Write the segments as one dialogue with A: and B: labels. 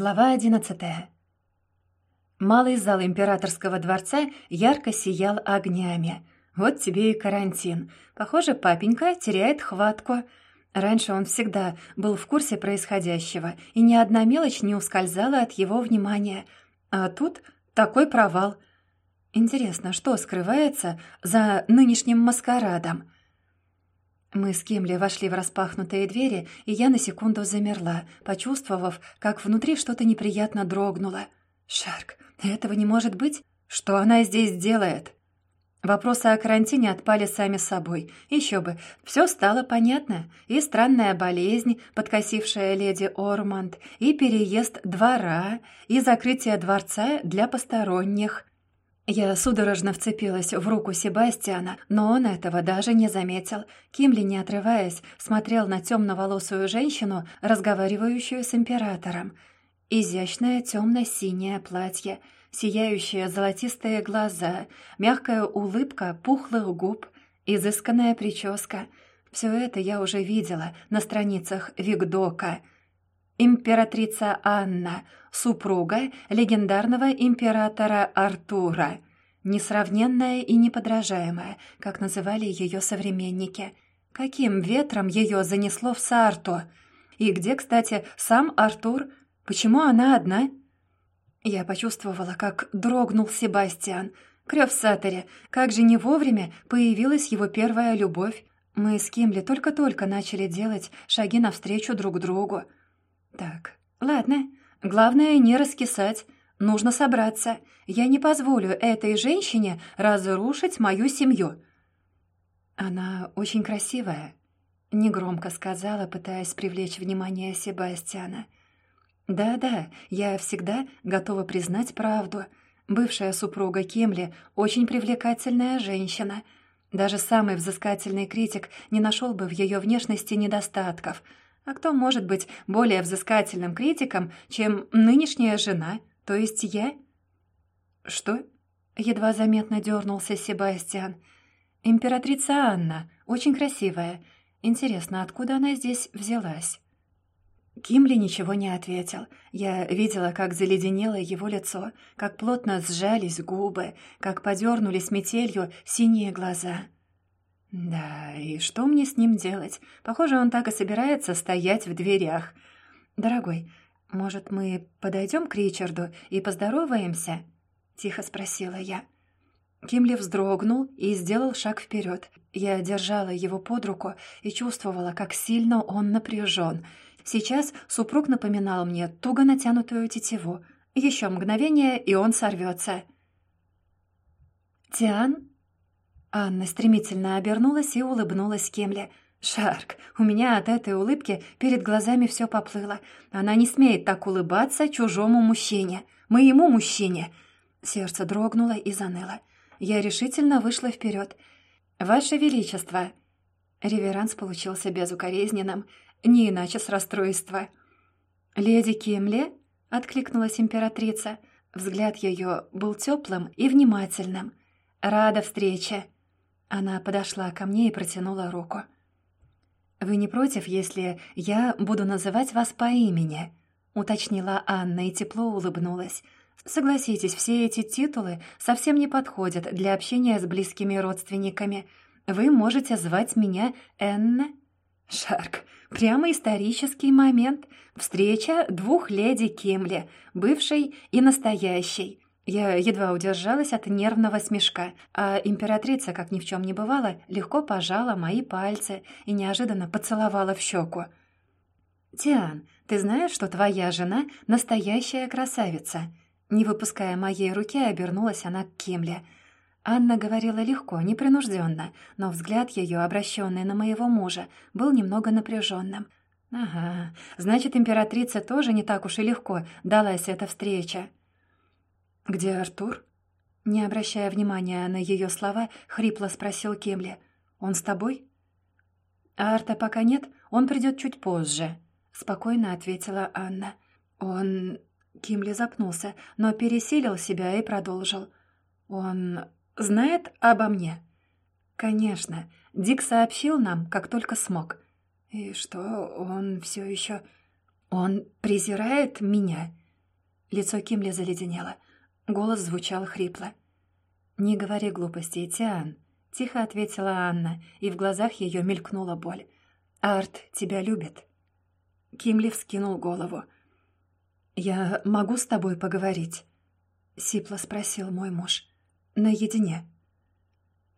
A: Глава одиннадцатая. Малый зал императорского дворца ярко сиял огнями. Вот тебе и карантин. Похоже, папенька теряет хватку. Раньше он всегда был в курсе происходящего, и ни одна мелочь не ускользала от его внимания. А тут такой провал. Интересно, что скрывается за нынешним маскарадом? Мы с Кимли вошли в распахнутые двери, и я на секунду замерла, почувствовав, как внутри что-то неприятно дрогнуло. «Шарк, этого не может быть? Что она здесь делает?» Вопросы о карантине отпали сами собой. Еще бы, все стало понятно. И странная болезнь, подкосившая леди Орманд, и переезд двора, и закрытие дворца для посторонних. Я судорожно вцепилась в руку Себастьяна, но он этого даже не заметил. Кимли, не отрываясь, смотрел на темноволосую женщину, разговаривающую с императором. Изящное темно-синее платье, сияющие золотистые глаза, мягкая улыбка пухлых губ, изысканная прическа. Все это я уже видела на страницах Викдока — императрица Анна, супруга легендарного императора Артура, несравненная и неподражаемая, как называли ее современники. Каким ветром ее занесло в Сарту? И где, кстати, сам Артур? Почему она одна? Я почувствовала, как дрогнул Себастьян. Крёв Сатере, как же не вовремя появилась его первая любовь. Мы с Кимли только-только начали делать шаги навстречу друг другу. Так, ладно. Главное не раскисать. Нужно собраться. Я не позволю этой женщине разрушить мою семью. Она очень красивая, негромко сказала, пытаясь привлечь внимание Себастьяна. Да-да, я всегда готова признать правду. Бывшая супруга Кемли очень привлекательная женщина. Даже самый взыскательный критик не нашел бы в ее внешности недостатков — а кто может быть более взыскательным критиком, чем нынешняя жена, то есть я? Что? Едва заметно дернулся Себастьян. Императрица Анна, очень красивая. Интересно, откуда она здесь взялась? Кимли ничего не ответил. Я видела, как заледенело его лицо, как плотно сжались губы, как подернулись метелью синие глаза — да, и что мне с ним делать? Похоже, он так и собирается стоять в дверях. Дорогой, может, мы подойдем к Ричарду и поздороваемся? Тихо спросила я. Кимли вздрогнул и сделал шаг вперед. Я держала его под руку и чувствовала, как сильно он напряжен. Сейчас супруг напоминал мне туго натянутую тетиву. Еще мгновение, и он сорвется. «Тиан?» Анна стремительно обернулась и улыбнулась Кемле. «Шарк, у меня от этой улыбки перед глазами все поплыло. Она не смеет так улыбаться чужому мужчине, моему мужчине». Сердце дрогнуло и заныло. Я решительно вышла вперед. «Ваше Величество!» Реверанс получился безукоризненным, не иначе с расстройства. «Леди Кемле?» — откликнулась императрица. Взгляд ее был теплым и внимательным. «Рада встрече!» Она подошла ко мне и протянула руку. «Вы не против, если я буду называть вас по имени?» — уточнила Анна и тепло улыбнулась. «Согласитесь, все эти титулы совсем не подходят для общения с близкими родственниками. Вы можете звать меня Энна?» «Шарк, прямо исторический момент. Встреча двух леди Кемли, бывшей и настоящей. Я едва удержалась от нервного смешка, а императрица, как ни в чем не бывало, легко пожала мои пальцы и неожиданно поцеловала в щеку. «Тиан, ты знаешь, что твоя жена — настоящая красавица?» Не выпуская моей руки, обернулась она к Кимле. Анна говорила легко, непринужденно, но взгляд ее, обращенный на моего мужа, был немного напряженным. «Ага, значит, императрица тоже не так уж и легко далась эта встреча». «Где Артур?» Не обращая внимания на ее слова, хрипло спросил Кемли. «Он с тобой?» «А Арта пока нет, он придет чуть позже», — спокойно ответила Анна. «Он...» Кимли запнулся, но пересилил себя и продолжил. «Он знает обо мне?» «Конечно. Дик сообщил нам, как только смог». «И что, он все еще...» «Он презирает меня?» Лицо Кимли заледенело. Голос звучал хрипло. «Не говори глупостей, Тиан», — тихо ответила Анна, и в глазах ее мелькнула боль. «Арт тебя любит». Кимли вскинул голову. «Я могу с тобой поговорить?» — сипло спросил мой муж. «Наедине».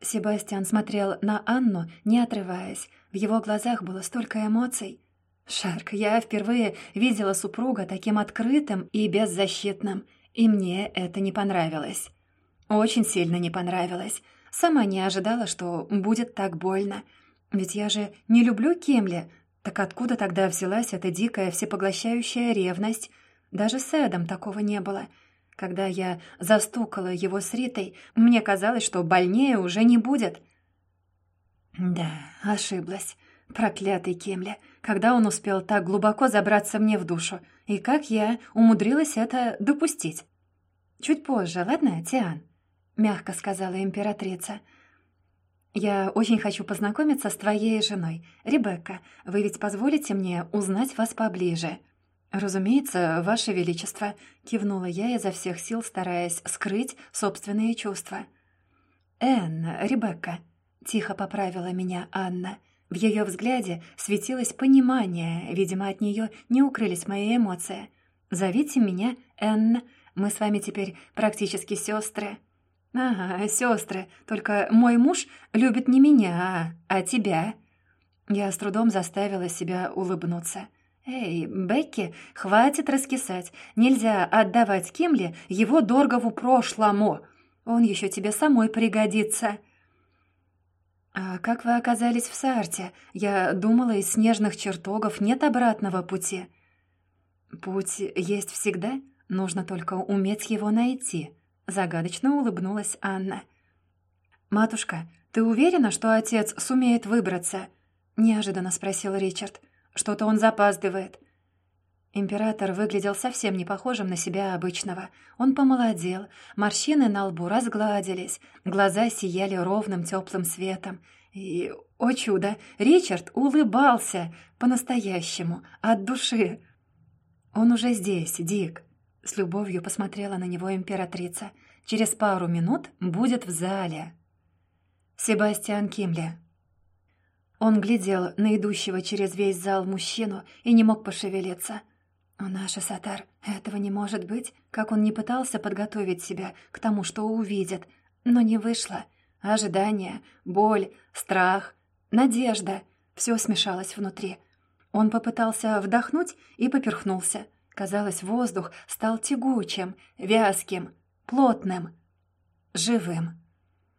A: Себастьян смотрел на Анну, не отрываясь. В его глазах было столько эмоций. «Шарк, я впервые видела супруга таким открытым и беззащитным, и мне это не понравилось. Очень сильно не понравилось. Сама не ожидала, что будет так больно. Ведь я же не люблю Кемли. Так откуда тогда взялась эта дикая всепоглощающая ревность? Даже с Эдом такого не было». Когда я застукала его с Ритой, мне казалось, что больнее уже не будет. Да, ошиблась. Проклятый Кемля. Когда он успел так глубоко забраться мне в душу? И как я умудрилась это допустить? Чуть позже, ладно, Тиан? Мягко сказала императрица. «Я очень хочу познакомиться с твоей женой. Ребекка, вы ведь позволите мне узнать вас поближе?» «Разумеется, Ваше Величество», — кивнула я изо всех сил, стараясь скрыть собственные чувства. «Энн, Ребекка», — тихо поправила меня Анна. В ее взгляде светилось понимание, видимо, от нее не укрылись мои эмоции. «Зовите меня Энн, мы с вами теперь практически сестры». «Ага, сестры, только мой муж любит не меня, а тебя». Я с трудом заставила себя улыбнуться. «Эй, Бекки, хватит раскисать. Нельзя отдавать Кимли его дорогу прошлому. Он еще тебе самой пригодится». «А как вы оказались в Сарте? Я думала, из снежных чертогов нет обратного пути». «Путь есть всегда, нужно только уметь его найти», — загадочно улыбнулась Анна. «Матушка, ты уверена, что отец сумеет выбраться?» — неожиданно спросил Ричард. Что-то он запаздывает». Император выглядел совсем не похожим на себя обычного. Он помолодел, морщины на лбу разгладились, глаза сияли ровным теплым светом. И, о чудо, Ричард улыбался по-настоящему, от души. «Он уже здесь, Дик», — с любовью посмотрела на него императрица. «Через пару минут будет в зале». Себастьян Кимли он глядел на идущего через весь зал мужчину и не мог пошевелиться. «О, наша Сатар, этого не может быть!» Как он не пытался подготовить себя к тому, что увидит, но не вышло. Ожидание, боль, страх, надежда — все смешалось внутри. Он попытался вдохнуть и поперхнулся. Казалось, воздух стал тягучим, вязким, плотным, живым.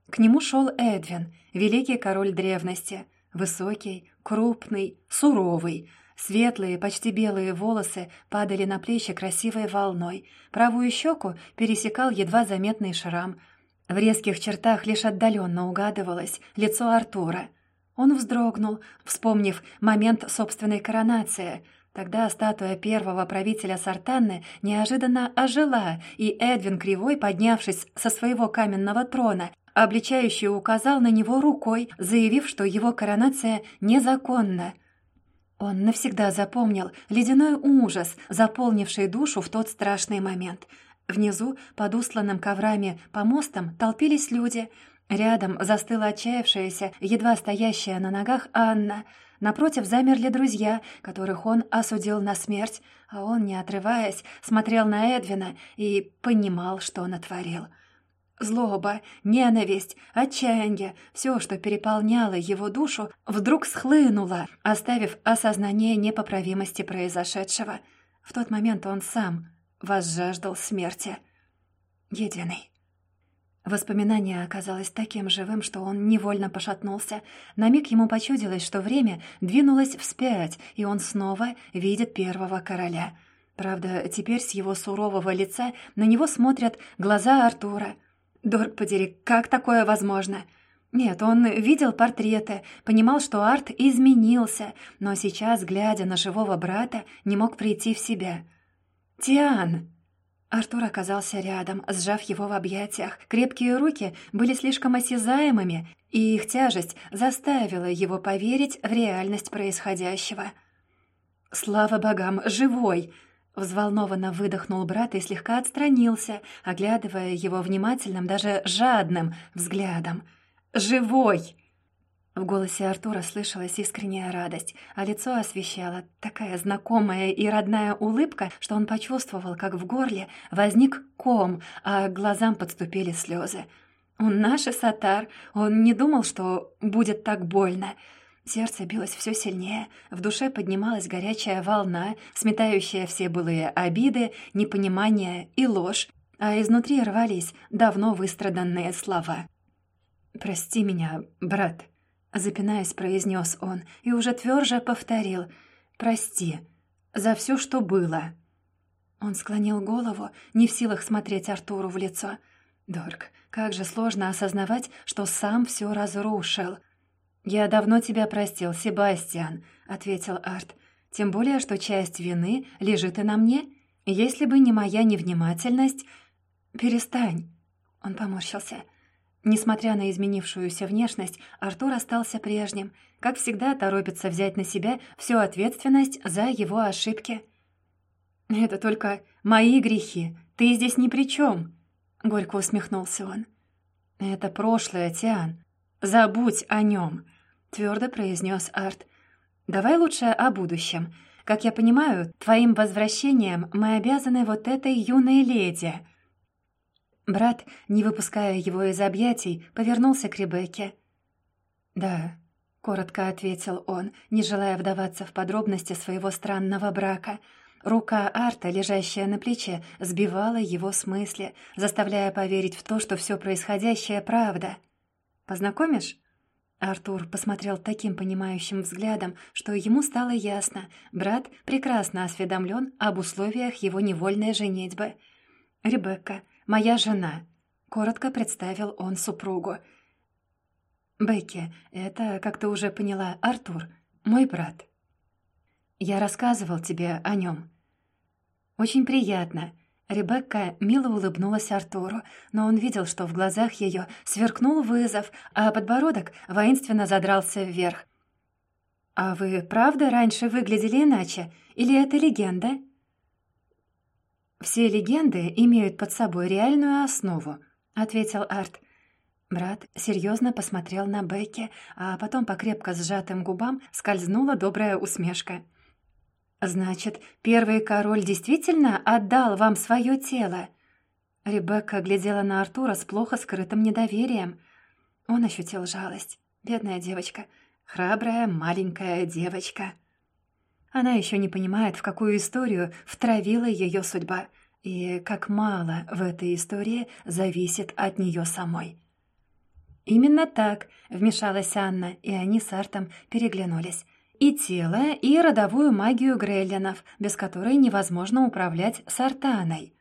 A: К нему шел Эдвин, великий король древности — Высокий, крупный, суровый. Светлые, почти белые волосы падали на плечи красивой волной. Правую щеку пересекал едва заметный шрам. В резких чертах лишь отдаленно угадывалось лицо Артура. Он вздрогнул, вспомнив момент собственной коронации. Тогда статуя первого правителя Сартанны неожиданно ожила, и Эдвин Кривой, поднявшись со своего каменного трона, Обличающий указал на него рукой, заявив, что его коронация незаконна. Он навсегда запомнил ледяной ужас, заполнивший душу в тот страшный момент. Внизу, под устланным коврами помостом, толпились люди. Рядом застыла отчаявшаяся, едва стоящая на ногах Анна. Напротив замерли друзья, которых он осудил на смерть, а он, не отрываясь, смотрел на Эдвина и понимал, что натворил. — Злоба, ненависть, отчаяние, все, что переполняло его душу, вдруг схлынуло, оставив осознание непоправимости произошедшего. В тот момент он сам возжаждал смерти. Единый. Воспоминание оказалось таким живым, что он невольно пошатнулся. На миг ему почудилось, что время двинулось вспять, и он снова видит первого короля. Правда, теперь с его сурового лица на него смотрят глаза Артура — Дорг подери, как такое возможно? Нет, он видел портреты, понимал, что Арт изменился, но сейчас, глядя на живого брата, не мог прийти в себя. «Тиан!» Артур оказался рядом, сжав его в объятиях. Крепкие руки были слишком осязаемыми, и их тяжесть заставила его поверить в реальность происходящего. «Слава богам, живой!» Взволнованно выдохнул брат и слегка отстранился, оглядывая его внимательным, даже жадным взглядом. «Живой!» В голосе Артура слышалась искренняя радость, а лицо освещала такая знакомая и родная улыбка, что он почувствовал, как в горле возник ком, а к глазам подступили слезы. Он наш Сатар, он не думал, что будет так больно. Сердце билось все сильнее, в душе поднималась горячая волна, сметающая все былые обиды, непонимание и ложь, а изнутри рвались давно выстраданные слова. «Прости меня, брат», Запинаясь, произнес он и уже тверже повторил «Прости за все, что было». Он склонил голову, не в силах смотреть Артуру в лицо. «Дорг, как же сложно осознавать, что сам все разрушил». «Я давно тебя простил, Себастьян», — ответил Арт. «Тем более, что часть вины лежит и на мне. Если бы не моя невнимательность...» «Перестань», — он поморщился. Несмотря на изменившуюся внешность, Артур остался прежним. Как всегда, торопится взять на себя всю ответственность за его ошибки. «Это только мои грехи. Ты здесь ни при чем», — горько усмехнулся он. «Это прошлое, Тиан. Забудь о нем», — твердо произнес Арт. «Давай лучше о будущем. Как я понимаю, твоим возвращением мы обязаны вот этой юной леди». Брат, не выпуская его из объятий, повернулся к Ребекке. «Да», — коротко ответил он, не желая вдаваться в подробности своего странного брака. Рука Арта, лежащая на плече, сбивала его с мысли, заставляя поверить в то, что все происходящее — правда. «Познакомишь?» Артур посмотрел таким понимающим взглядом, что ему стало ясно. Брат прекрасно осведомлен об условиях его невольной женитьбы. Ребекка, моя жена», — коротко представил он супругу. «Бекки, это, как ты уже поняла, Артур, мой брат. Я рассказывал тебе о нем. «Очень приятно». Ребекка мило улыбнулась Артуру, но он видел, что в глазах ее сверкнул вызов, а подбородок воинственно задрался вверх. «А вы правда раньше выглядели иначе? Или это легенда?» «Все легенды имеют под собой реальную основу», — ответил Арт. Брат серьезно посмотрел на Бекки, а потом по крепко сжатым губам скользнула добрая усмешка. «Значит, первый король действительно отдал вам свое тело?» Ребекка глядела на Артура с плохо скрытым недоверием. Он ощутил жалость. Бедная девочка. Храбрая маленькая девочка. Она еще не понимает, в какую историю втравила ее судьба, и как мало в этой истории зависит от нее самой. «Именно так», — вмешалась Анна, и они с Артом переглянулись. «И тело, и родовую магию Грейлинов, без которой невозможно управлять Сартаной».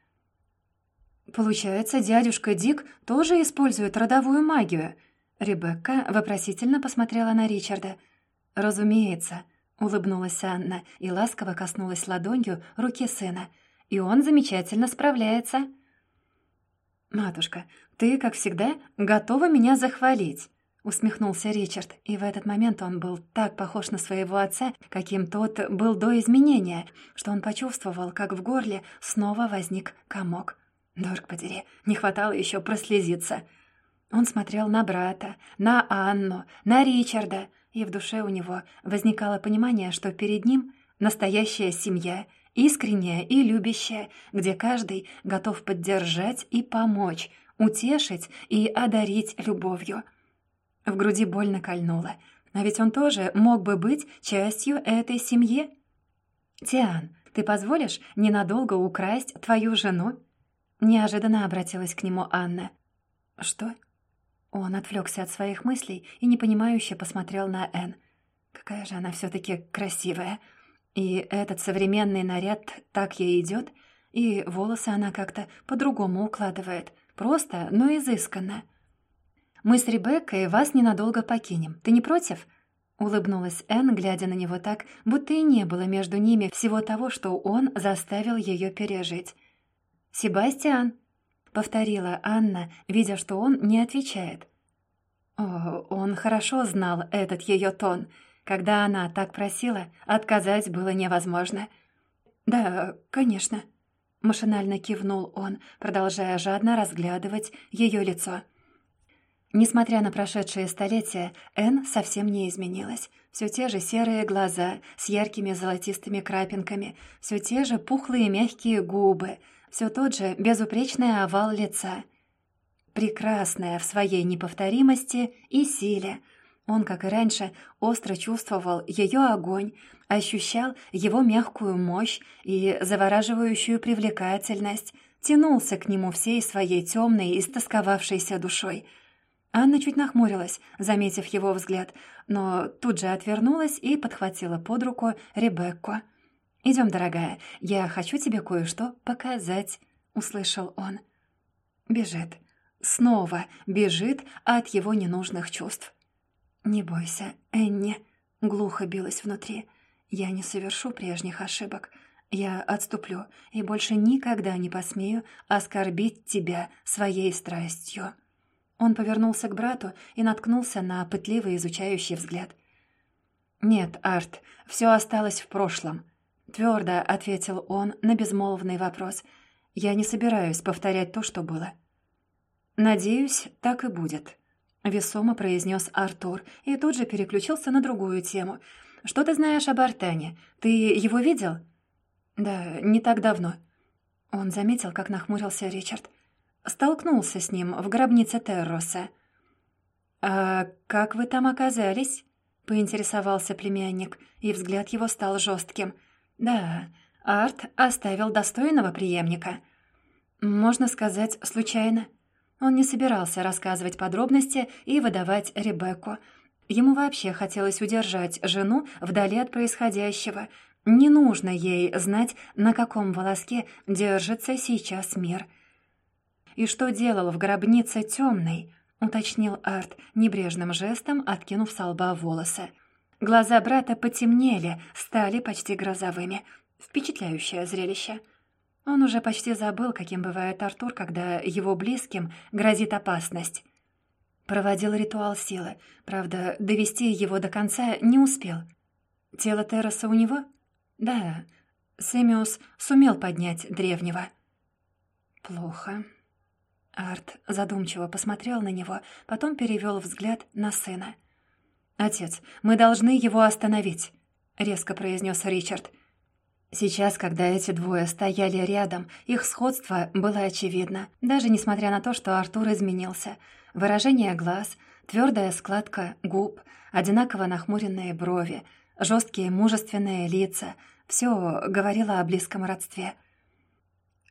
A: «Получается, дядюшка Дик тоже использует родовую магию?» Ребекка вопросительно посмотрела на Ричарда. «Разумеется», Улыбнулась Анна и ласково коснулась ладонью руки сына. «И он замечательно справляется». «Матушка, ты, как всегда, готова меня захвалить», — усмехнулся Ричард, и в этот момент он был так похож на своего отца, каким тот был до изменения, что он почувствовал, как в горле снова возник комок. Дорг подери, не хватало еще прослезиться. Он смотрел на брата, на Анну, на Ричарда — и в душе у него возникало понимание, что перед ним настоящая семья, искренняя и любящая, где каждый готов поддержать и помочь, утешить и одарить любовью. В груди больно кольнуло, но ведь он тоже мог бы быть частью этой семьи. «Тиан, ты позволишь ненадолго украсть твою жену?» Неожиданно обратилась к нему Анна. «Что?» Он отвлекся от своих мыслей и непонимающе посмотрел на Энн. Какая же она все-таки красивая. И этот современный наряд так ей идет, и волосы она как-то по-другому укладывает. Просто, но изысканно. «Мы с Ребеккой вас ненадолго покинем. Ты не против?» Улыбнулась Энн, глядя на него так, будто и не было между ними всего того, что он заставил ее пережить. «Себастьян!» — повторила Анна, видя, что он не отвечает. О, он хорошо знал этот ее тон. Когда она так просила, отказать было невозможно. «Да, конечно», — машинально кивнул он, продолжая жадно разглядывать ее лицо. Несмотря на прошедшие столетия, Энн совсем не изменилась. Все те же серые глаза с яркими золотистыми крапинками, все те же пухлые мягкие губы, все тот же безупречный овал лица. Прекрасная в своей неповторимости и силе. Он, как и раньше, остро чувствовал ее огонь, ощущал его мягкую мощь и завораживающую привлекательность, тянулся к нему всей своей темной, истосковавшейся душой — Анна чуть нахмурилась, заметив его взгляд, но тут же отвернулась и подхватила под руку Ребекку. «Идем, дорогая, я хочу тебе кое-что показать», — услышал он. Бежит. Снова бежит от его ненужных чувств. «Не бойся, Энни», — глухо билась внутри. «Я не совершу прежних ошибок. Я отступлю и больше никогда не посмею оскорбить тебя своей страстью». Он повернулся к брату и наткнулся на пытливый изучающий взгляд. «Нет, Арт, все осталось в прошлом», — твердо ответил он на безмолвный вопрос. «Я не собираюсь повторять то, что было». «Надеюсь, так и будет», — весомо произнес Артур и тут же переключился на другую тему. «Что ты знаешь об Артане? Ты его видел?» «Да, не так давно». Он заметил, как нахмурился Ричард. Столкнулся с ним в гробнице Терроса. «А как вы там оказались?» — поинтересовался племянник, и взгляд его стал жестким. «Да, Арт оставил достойного преемника. Можно сказать, случайно. Он не собирался рассказывать подробности и выдавать Ребекку. Ему вообще хотелось удержать жену вдали от происходящего. Не нужно ей знать, на каком волоске держится сейчас мир». «И что делал в гробнице темный?» — уточнил Арт, небрежным жестом откинув со лба волосы. Глаза брата потемнели, стали почти грозовыми. Впечатляющее зрелище. Он уже почти забыл, каким бывает Артур, когда его близким грозит опасность. Проводил ритуал силы, правда, довести его до конца не успел. Тело Терраса у него? Да, Сэмиус сумел поднять древнего. Плохо. Арт задумчиво посмотрел на него, потом перевел взгляд на сына. «Отец, мы должны его остановить», — резко произнес Ричард. Сейчас, когда эти двое стояли рядом, их сходство было очевидно, даже несмотря на то, что Артур изменился. Выражение глаз, твердая складка губ, одинаково нахмуренные брови, жесткие мужественные лица — все говорило о близком родстве —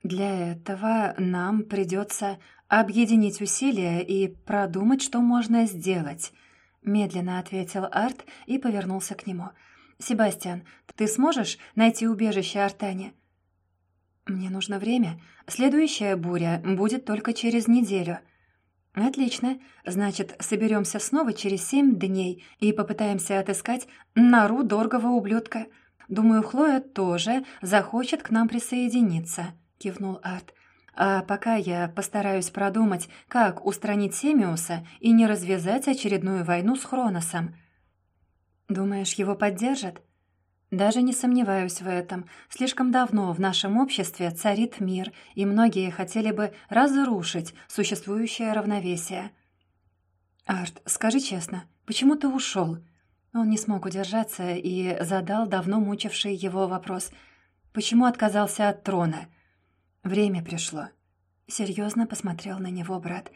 A: для этого нам придется объединить усилия и продумать, что можно сделать», — медленно ответил Арт и повернулся к нему. «Себастьян, ты сможешь найти убежище Артане?» «Мне нужно время. Следующая буря будет только через неделю». «Отлично. Значит, соберемся снова через семь дней и попытаемся отыскать нору дорогого ублюдка. Думаю, Хлоя тоже захочет к нам присоединиться» кивнул Арт. «А пока я постараюсь продумать, как устранить Семиуса и не развязать очередную войну с Хроносом». «Думаешь, его поддержат?» «Даже не сомневаюсь в этом. Слишком давно в нашем обществе царит мир, и многие хотели бы разрушить существующее равновесие». «Арт, скажи честно, почему ты ушел? Он не смог удержаться и задал давно мучивший его вопрос. «Почему отказался от трона?» Время пришло. Серьезно посмотрел на него брат.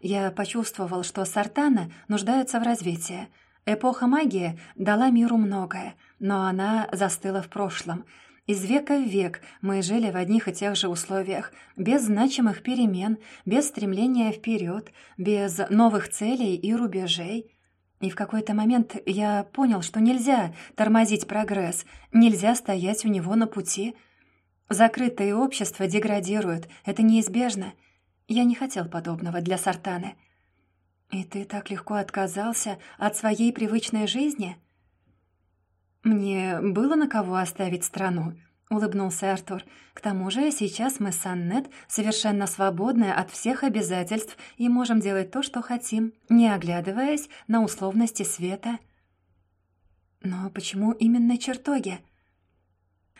A: Я почувствовал, что Сартана нуждается в развитии. Эпоха магии дала миру многое, но она застыла в прошлом. Из века в век мы жили в одних и тех же условиях, без значимых перемен, без стремления вперед, без новых целей и рубежей. И в какой-то момент я понял, что нельзя тормозить прогресс, нельзя стоять у него на пути — Закрытое общество деградирует, это неизбежно. Я не хотел подобного для Сартаны. И ты так легко отказался от своей привычной жизни? Мне было на кого оставить страну, улыбнулся Артур. К тому же сейчас мы с Аннет совершенно свободны от всех обязательств и можем делать то, что хотим, не оглядываясь на условности света. Но почему именно чертоги?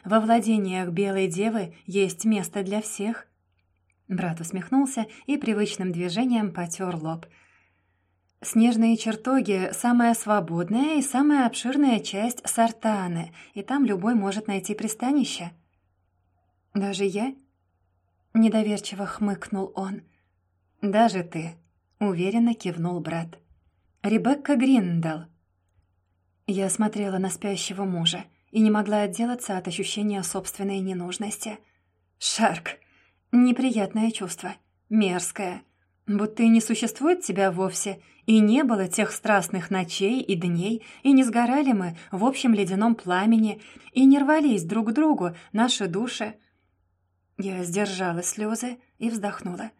A: Во владениях Белой Девы есть место для всех». Брат усмехнулся и привычным движением потер лоб. «Снежные чертоги — самая свободная и самая обширная часть Сартаны, и там любой может найти пристанище». «Даже я?» — недоверчиво хмыкнул он. «Даже ты», — уверенно кивнул брат. «Ребекка Гриндал». Я смотрела на спящего мужа и не могла отделаться от ощущения собственной ненужности. «Шарк! Неприятное чувство. Мерзкое. Будто и не существует тебя вовсе, и не было тех страстных ночей и дней, и не сгорали мы в общем ледяном пламени, и не рвались друг к другу наши души». Я сдержала слезы и вздохнула.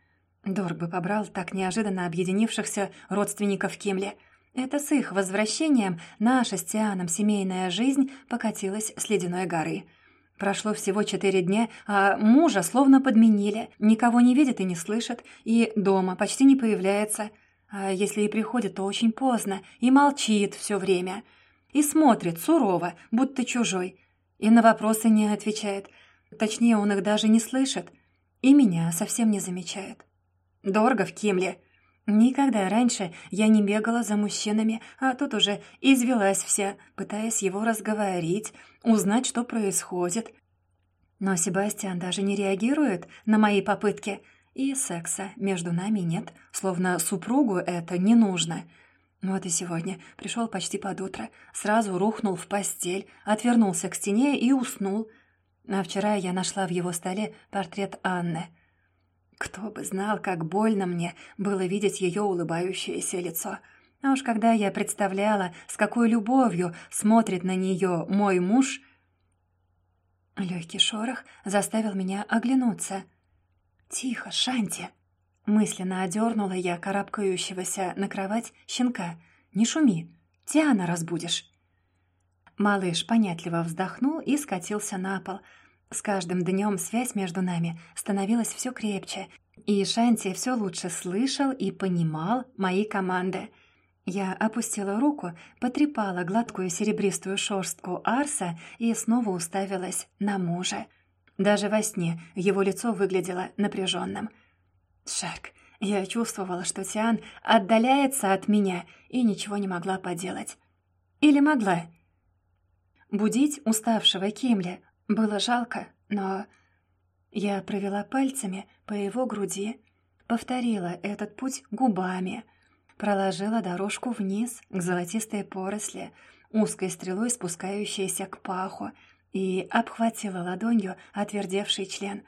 A: Дорг бы побрал так неожиданно объединившихся родственников Кимли. Это с их возвращением наша с Тианом семейная жизнь покатилась с ледяной горы. Прошло всего четыре дня, а мужа словно подменили. Никого не видит и не слышит, и дома почти не появляется. А если и приходит, то очень поздно, и молчит все время. И смотрит сурово, будто чужой. И на вопросы не отвечает. Точнее, он их даже не слышит. И меня совсем не замечает. Дорого в Кимле. Никогда раньше я не бегала за мужчинами, а тут уже извелась вся, пытаясь его разговорить, узнать, что происходит. Но Себастьян даже не реагирует на мои попытки, и секса между нами нет, словно супругу это не нужно. Вот и сегодня пришел почти под утро, сразу рухнул в постель, отвернулся к стене и уснул. А вчера я нашла в его столе портрет Анны — кто бы знал, как больно мне было видеть ее улыбающееся лицо. А уж когда я представляла, с какой любовью смотрит на нее мой муж... Легкий шорох заставил меня оглянуться. «Тихо, Шанти!» Мысленно одернула я карабкающегося на кровать щенка. «Не шуми, Тиана разбудишь!» Малыш понятливо вздохнул и скатился на пол — с каждым днем связь между нами становилась все крепче, и Шанти все лучше слышал и понимал мои команды. Я опустила руку, потрепала гладкую серебристую шорстку Арса и снова уставилась на мужа. Даже во сне его лицо выглядело напряженным. Шарк, я чувствовала, что Тиан отдаляется от меня и ничего не могла поделать. Или могла? Будить уставшего Кимля было жалко, но... Я провела пальцами по его груди, повторила этот путь губами, проложила дорожку вниз к золотистой поросли, узкой стрелой спускающейся к паху, и обхватила ладонью отвердевший член.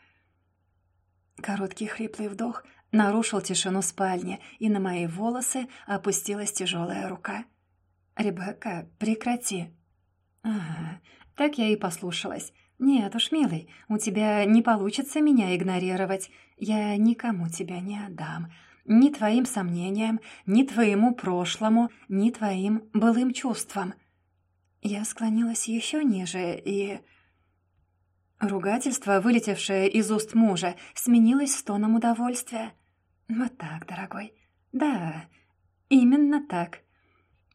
A: Короткий хриплый вдох нарушил тишину спальни, и на мои волосы опустилась тяжелая рука. «Ребекка, прекрати!» «Ага, так я и послушалась. «Нет уж, милый, у тебя не получится меня игнорировать. Я никому тебя не отдам. Ни твоим сомнениям, ни твоему прошлому, ни твоим былым чувствам». Я склонилась еще ниже и... Ругательство, вылетевшее из уст мужа, сменилось стоном удовольствия. «Вот так, дорогой. Да, именно так».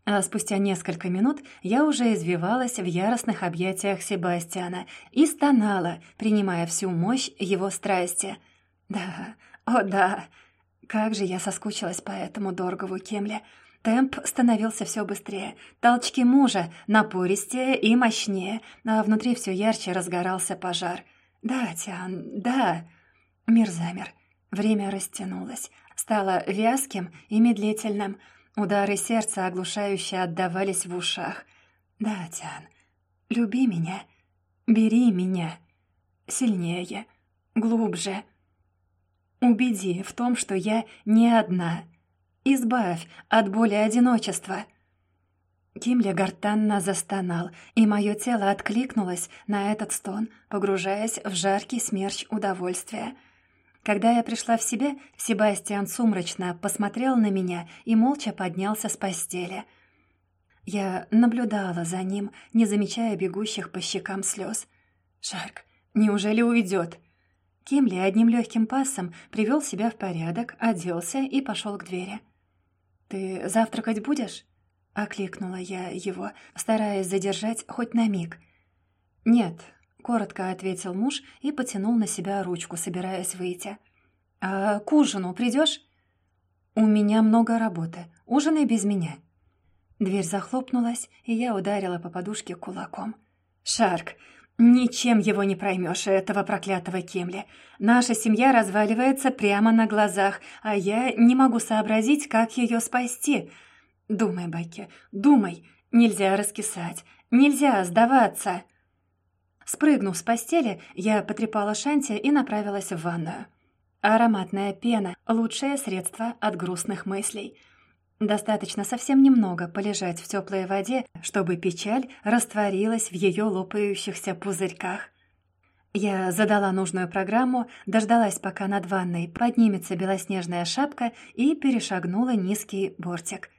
A: А спустя несколько минут я уже извивалась в яростных объятиях Себастьяна и стонала, принимая всю мощь его страсти. Да, о да, как же я соскучилась по этому Доргову Кемле. Темп становился все быстрее, толчки мужа напористее и мощнее, а внутри все ярче разгорался пожар. «Да, Тиан, да!» Мир замер, время растянулось, стало вязким и медлительным — Удары сердца оглушающе отдавались в ушах. «Да, Тян, люби меня, бери меня. Сильнее, глубже. Убеди в том, что я не одна. Избавь от боли одиночества». Кимля гортанно застонал, и мое тело откликнулось на этот стон, погружаясь в жаркий смерч удовольствия — когда я пришла в себя, Себастьян сумрачно посмотрел на меня и молча поднялся с постели. Я наблюдала за ним, не замечая бегущих по щекам слез. «Шарк, неужели уйдет?» Кимли одним легким пасом привел себя в порядок, оделся и пошел к двери. «Ты завтракать будешь?» — окликнула я его, стараясь задержать хоть на миг. «Нет, коротко ответил муж и потянул на себя ручку, собираясь выйти. «А к ужину придешь? «У меня много работы. Ужинай без меня». Дверь захлопнулась, и я ударила по подушке кулаком. «Шарк, ничем его не проймешь, этого проклятого Кемли. Наша семья разваливается прямо на глазах, а я не могу сообразить, как ее спасти. Думай, Бекки, думай. Нельзя раскисать, нельзя сдаваться». Спрыгнув с постели, я потрепала Шанти и направилась в ванную. Ароматная пена — лучшее средство от грустных мыслей. Достаточно совсем немного полежать в теплой воде, чтобы печаль растворилась в ее лопающихся пузырьках. Я задала нужную программу, дождалась, пока над ванной поднимется белоснежная шапка и перешагнула низкий бортик.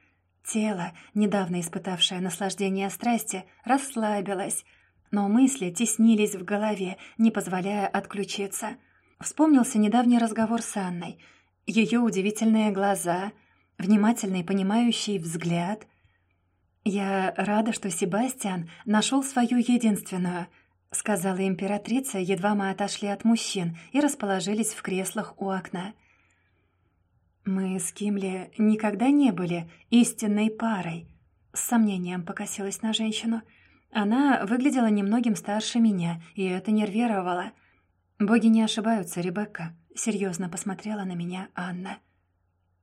A: Тело, недавно испытавшее наслаждение страсти, расслабилось, но мысли теснились в голове, не позволяя отключиться — Вспомнился недавний разговор с Анной, ее удивительные глаза, внимательный понимающий взгляд. «Я рада, что Себастьян нашел свою единственную», — сказала императрица, едва мы отошли от мужчин и расположились в креслах у окна. «Мы с Кимли никогда не были истинной парой», — с сомнением покосилась на женщину. Она выглядела немногим старше меня, и это нервировало — «Боги не ошибаются, Ребекка», — серьезно посмотрела на меня Анна.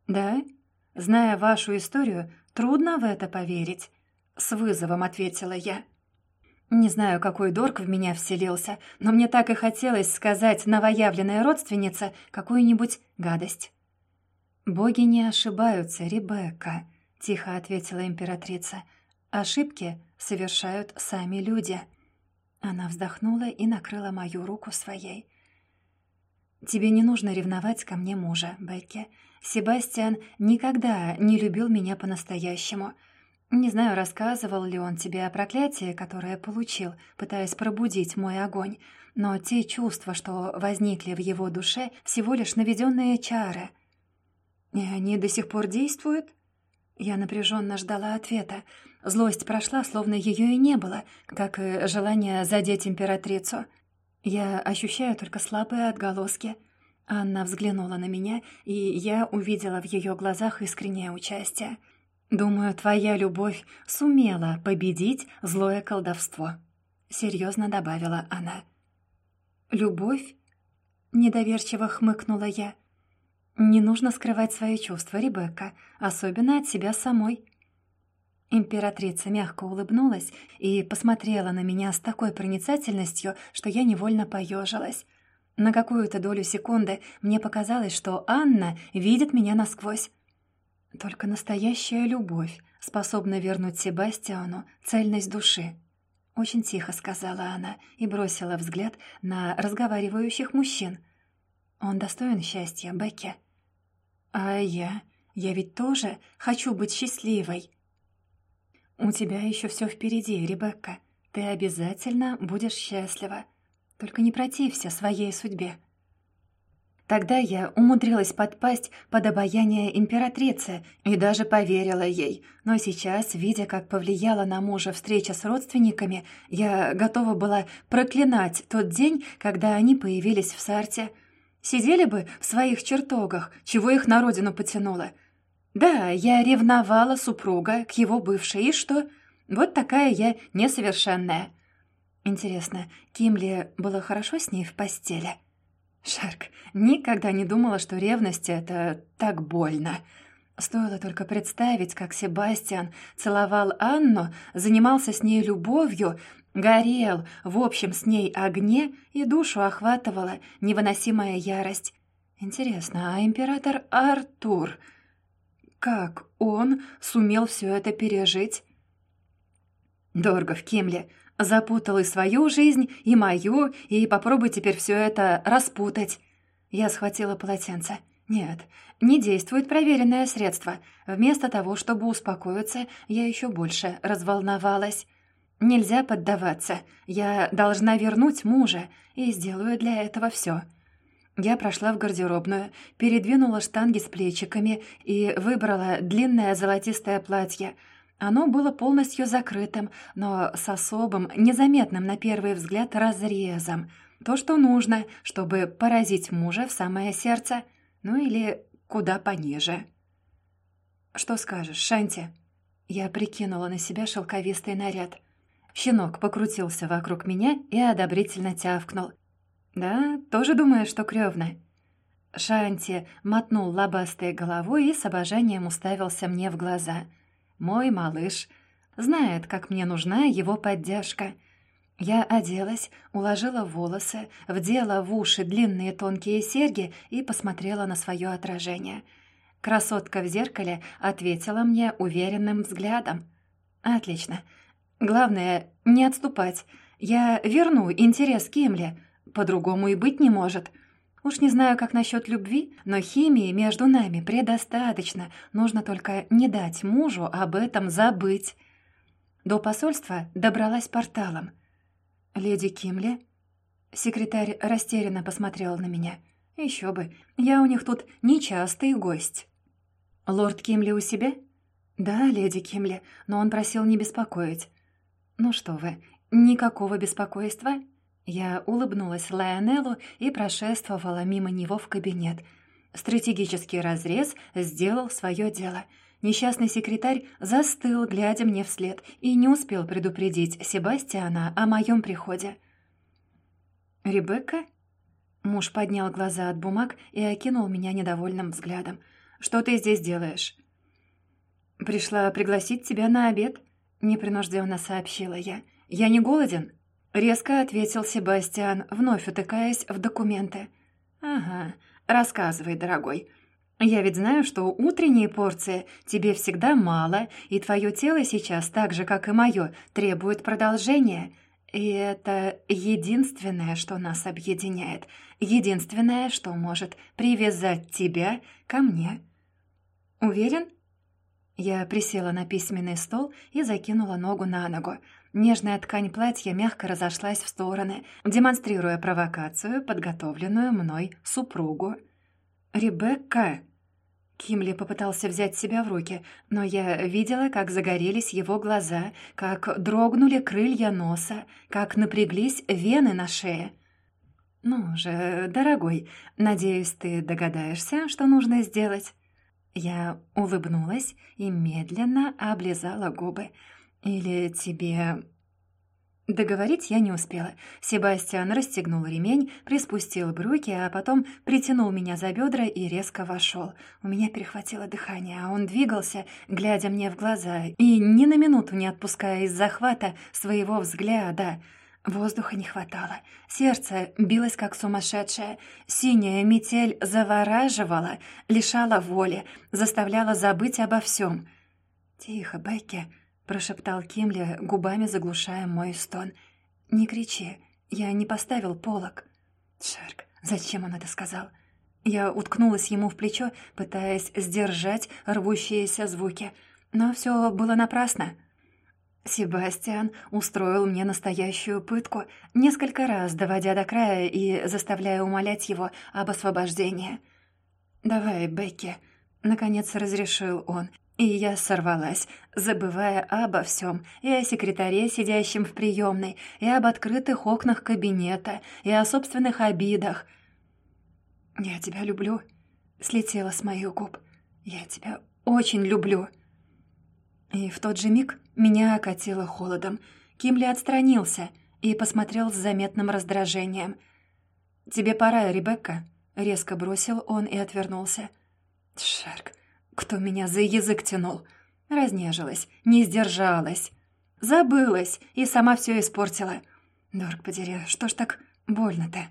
A: «Да? Зная вашу историю, трудно в это поверить», — с вызовом ответила я. Не знаю, какой дорг в меня вселился, но мне так и хотелось сказать новоявленная родственница какую-нибудь гадость. «Боги не ошибаются, Ребекка», — тихо ответила императрица. «Ошибки совершают сами люди». Она вздохнула и накрыла мою руку своей. «Тебе не нужно ревновать ко мне мужа, Бекки. Себастьян никогда не любил меня по-настоящему. Не знаю, рассказывал ли он тебе о проклятии, которое получил, пытаясь пробудить мой огонь, но те чувства, что возникли в его душе, всего лишь наведенные чары. И они до сих пор действуют?» Я напряженно ждала ответа. Злость прошла, словно ее и не было, как и желание задеть императрицу. Я ощущаю только слабые отголоски. Анна взглянула на меня, и я увидела в ее глазах искреннее участие. «Думаю, твоя любовь сумела победить злое колдовство», — серьезно добавила она. «Любовь?» — недоверчиво хмыкнула я. «Не нужно скрывать свои чувства, Ребекка, особенно от себя самой». Императрица мягко улыбнулась и посмотрела на меня с такой проницательностью, что я невольно поежилась. На какую-то долю секунды мне показалось, что Анна видит меня насквозь. Только настоящая любовь способна вернуть Себастьяну цельность души. Очень тихо сказала она и бросила взгляд на разговаривающих мужчин. Он достоин счастья, Бекки. А я? Я ведь тоже хочу быть счастливой. У тебя еще все впереди, Ребекка. Ты обязательно будешь счастлива. Только не протився своей судьбе. Тогда я умудрилась подпасть под обаяние императрицы и даже поверила ей. Но сейчас, видя, как повлияла на мужа встреча с родственниками, я готова была проклинать тот день, когда они появились в Сарте — Сидели бы в своих чертогах, чего их на родину потянуло. Да, я ревновала супруга к его бывшей, и что? Вот такая я несовершенная. Интересно, Кимли было хорошо с ней в постели? Шарк, никогда не думала, что ревность — это так больно. Стоило только представить, как Себастьян целовал Анну, занимался с ней любовью, горел в общем с ней огне, и душу охватывала невыносимая ярость. Интересно, а император Артур, как он сумел все это пережить? Дорого в Кимле, запутал и свою жизнь, и мою, и попробуй теперь все это распутать. Я схватила полотенце. Нет, не действует проверенное средство. Вместо того, чтобы успокоиться, я еще больше разволновалась. Нельзя поддаваться. Я должна вернуть мужа и сделаю для этого все. Я прошла в гардеробную, передвинула штанги с плечиками и выбрала длинное золотистое платье. Оно было полностью закрытым, но с особым, незаметным на первый взгляд разрезом. То, что нужно, чтобы поразить мужа в самое сердце, ну или куда пониже. «Что скажешь, Шанти?» Я прикинула на себя шелковистый наряд. Щенок покрутился вокруг меня и одобрительно тявкнул. «Да, тоже думаю, что крёвно». Шанти мотнул лобастой головой и с обожанием уставился мне в глаза. «Мой малыш знает, как мне нужна его поддержка». Я оделась, уложила волосы, вдела в уши длинные тонкие серьги и посмотрела на свое отражение. Красотка в зеркале ответила мне уверенным взглядом. «Отлично. Главное, не отступать. Я верну интерес Кимли. По-другому и быть не может». Уж не знаю, как насчет любви, но химии между нами предостаточно. Нужно только не дать мужу об этом забыть. До посольства добралась порталом. «Леди Кимли?» Секретарь растерянно посмотрел на меня. «Еще бы, я у них тут нечастый гость». «Лорд Кимли у себя?» «Да, леди Кимли, но он просил не беспокоить». «Ну что вы, никакого беспокойства?» Я улыбнулась Лайонеллу и прошествовала мимо него в кабинет. Стратегический разрез сделал свое дело. Несчастный секретарь застыл, глядя мне вслед, и не успел предупредить Себастьяна о моем приходе. «Ребекка?» Муж поднял глаза от бумаг и окинул меня недовольным взглядом. «Что ты здесь делаешь?» «Пришла пригласить тебя на обед», — непринужденно сообщила я. «Я не голоден?» Резко ответил Себастьян, вновь утыкаясь в документы. «Ага, рассказывай, дорогой. Я ведь знаю, что утренние порции тебе всегда мало, и твое тело сейчас, так же, как и мое, требует продолжения. И это единственное, что нас объединяет, единственное, что может привязать тебя ко мне. Уверен?» Я присела на письменный стол и закинула ногу на ногу. Нежная ткань платья мягко разошлась в стороны, демонстрируя провокацию, подготовленную мной супругу. «Ребекка!» Кимли попытался взять себя в руки, но я видела, как загорелись его глаза, как дрогнули крылья носа, как напряглись вены на шее. «Ну же, дорогой, надеюсь, ты догадаешься, что нужно сделать?» Я улыбнулась и медленно облизала губы. «Или тебе...» Договорить я не успела. Себастьян расстегнул ремень, приспустил брюки, а потом притянул меня за бедра и резко вошел. У меня перехватило дыхание, а он двигался, глядя мне в глаза, и ни на минуту не отпуская из захвата своего взгляда. Воздуха не хватало. Сердце билось как сумасшедшее. Синяя метель завораживала, лишала воли, заставляла забыть обо всем. «Тихо, Бекки», — прошептал Кимли, губами заглушая мой стон. «Не кричи, я не поставил полок». Шерк, зачем он это сказал? Я уткнулась ему в плечо, пытаясь сдержать рвущиеся звуки. Но все было напрасно. Себастьян устроил мне настоящую пытку, несколько раз доводя до края и заставляя умолять его об освобождении. «Давай, Бекки», — наконец разрешил он, и я сорвалась, забывая обо всем, и о секретаре, сидящем в приемной, и об открытых окнах кабинета, и о собственных обидах. «Я тебя люблю», — слетела с моих губ. «Я тебя очень люблю». И в тот же миг меня окатило холодом. Кимли отстранился и посмотрел с заметным раздражением. «Тебе пора, Ребекка», — резко бросил он и отвернулся. «Шарк, кто меня за язык тянул? Разнежилась, не сдержалась. Забылась и сама все испортила. Дорг подери, что ж так больно-то?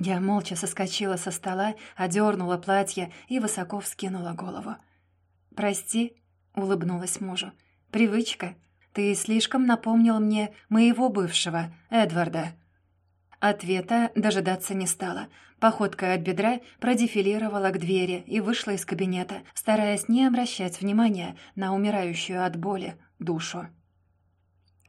A: Я молча соскочила со стола, одернула платье и высоко вскинула голову. «Прости», — улыбнулась мужу, — «привычка. Ты слишком напомнил мне моего бывшего, Эдварда». Ответа дожидаться не стала. Походкой от бедра продефилировала к двери и вышла из кабинета, стараясь не обращать внимания на умирающую от боли душу.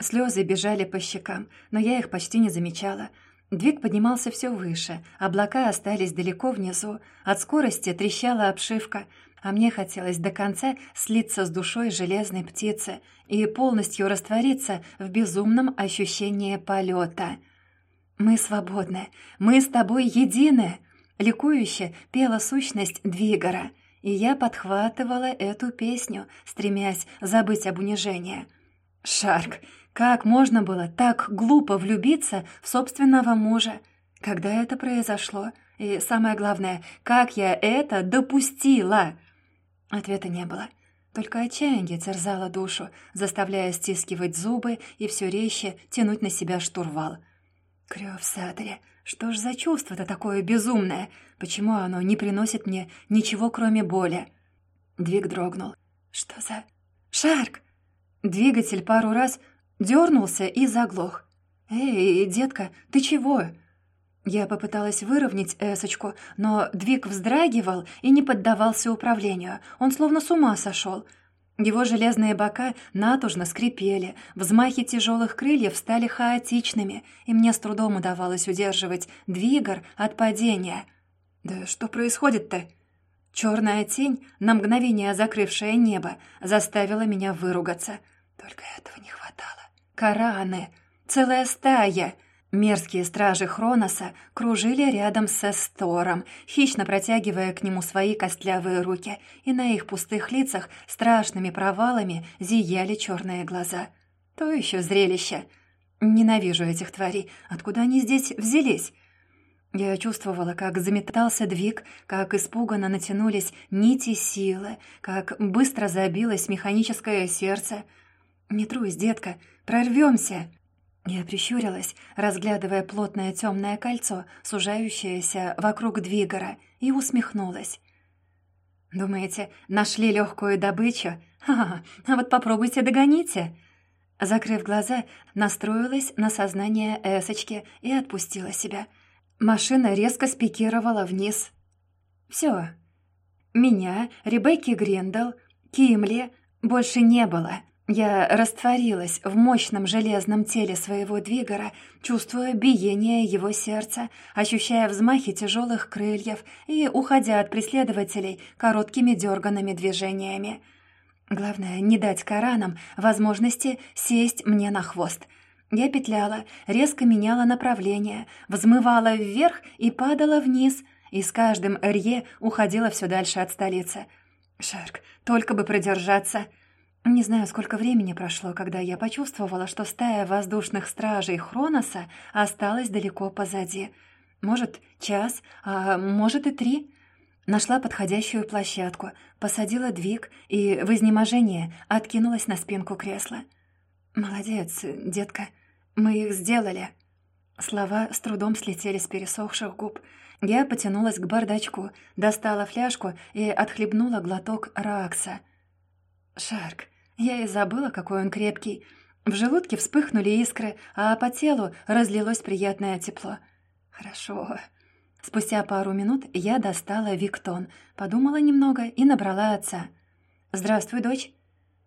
A: Слезы бежали по щекам, но я их почти не замечала. Двиг поднимался все выше, облака остались далеко внизу, от скорости трещала обшивка, а мне хотелось до конца слиться с душой железной птицы и полностью раствориться в безумном ощущении полета. «Мы свободны, мы с тобой едины!» Ликующе пела сущность Двигора, и я подхватывала эту песню, стремясь забыть об унижении. «Шарк, как можно было так глупо влюбиться в собственного мужа? Когда это произошло?» И самое главное, как я это допустила?» Ответа не было. Только отчаяние терзало душу, заставляя стискивать зубы и все резче тянуть на себя штурвал. «Крёв Садаре, что ж за чувство-то такое безумное? Почему оно не приносит мне ничего, кроме боли?» Двиг дрогнул. «Что за... Шарк!» Двигатель пару раз дернулся и заглох. «Эй, детка, ты чего?» Я попыталась выровнять эсочку, но Двиг вздрагивал и не поддавался управлению. Он словно с ума сошел. Его железные бока натужно скрипели, взмахи тяжелых крыльев стали хаотичными, и мне с трудом удавалось удерживать Двигар от падения. «Да что происходит-то?» Черная тень, на мгновение закрывшая небо, заставила меня выругаться. Только этого не хватало. Кораны! Целая стая! Мерзкие стражи Хроноса кружили рядом со Стором, хищно протягивая к нему свои костлявые руки, и на их пустых лицах страшными провалами зияли черные глаза. То еще зрелище. Ненавижу этих тварей. Откуда они здесь взялись? Я чувствовала, как заметался двиг, как испуганно натянулись нити силы, как быстро забилось механическое сердце. «Не трусь, детка, прорвемся!» Я прищурилась, разглядывая плотное темное кольцо, сужающееся вокруг двигора, и усмехнулась. «Думаете, нашли легкую добычу? Ха-ха, а вот попробуйте догоните!» Закрыв глаза, настроилась на сознание Эсочки и отпустила себя. Машина резко спикировала вниз. «Все. Меня, Ребекки Гриндл, Кимли больше не было». Я растворилась в мощном железном теле своего двигара, чувствуя биение его сердца, ощущая взмахи тяжелых крыльев и уходя от преследователей короткими дерганными движениями. Главное, не дать Коранам возможности сесть мне на хвост. Я петляла, резко меняла направление, взмывала вверх и падала вниз, и с каждым рье уходила все дальше от столицы. «Шарк, только бы продержаться!» Не знаю, сколько времени прошло, когда я почувствовала, что стая воздушных стражей Хроноса осталась далеко позади. Может, час, а может и три. Нашла подходящую площадку, посадила двиг и в изнеможении откинулась на спинку кресла. «Молодец, детка, мы их сделали». Слова с трудом слетели с пересохших губ. Я потянулась к бардачку, достала фляжку и отхлебнула глоток ракса. «Шарк, я и забыла, какой он крепкий. В желудке вспыхнули искры, а по телу разлилось приятное тепло. Хорошо. Спустя пару минут я достала Виктон, подумала немного и набрала отца. «Здравствуй, дочь».